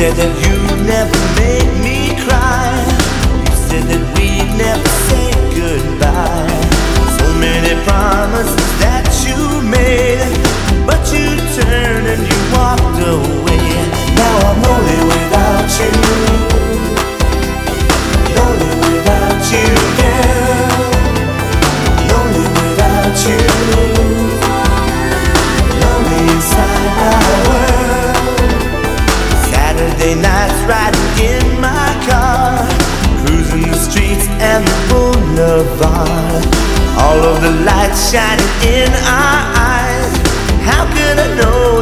said that you never make me cry. You said that we'd never say boulevard. All of the lights shining in our eyes. How could I know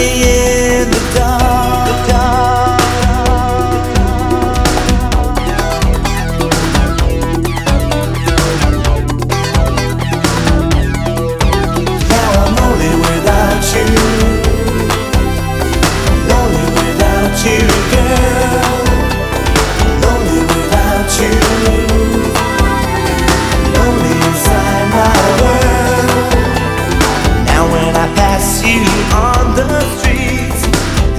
me pass you on the streets,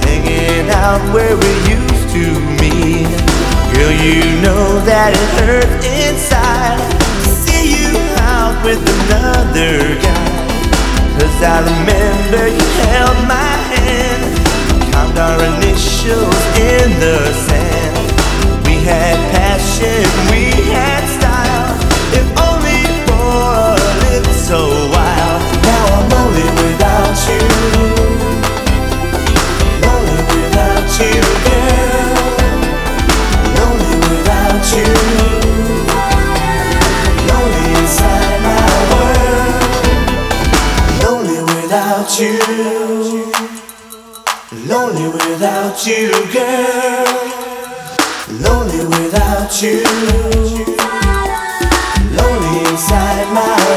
hanging out where we used to meet, girl, you know that it hurts inside to see you out with another guy. Cause I remember you held my hand, carved our initials in the sand. Without you. Lonely without you, girl. Lonely without you. Lonely inside my.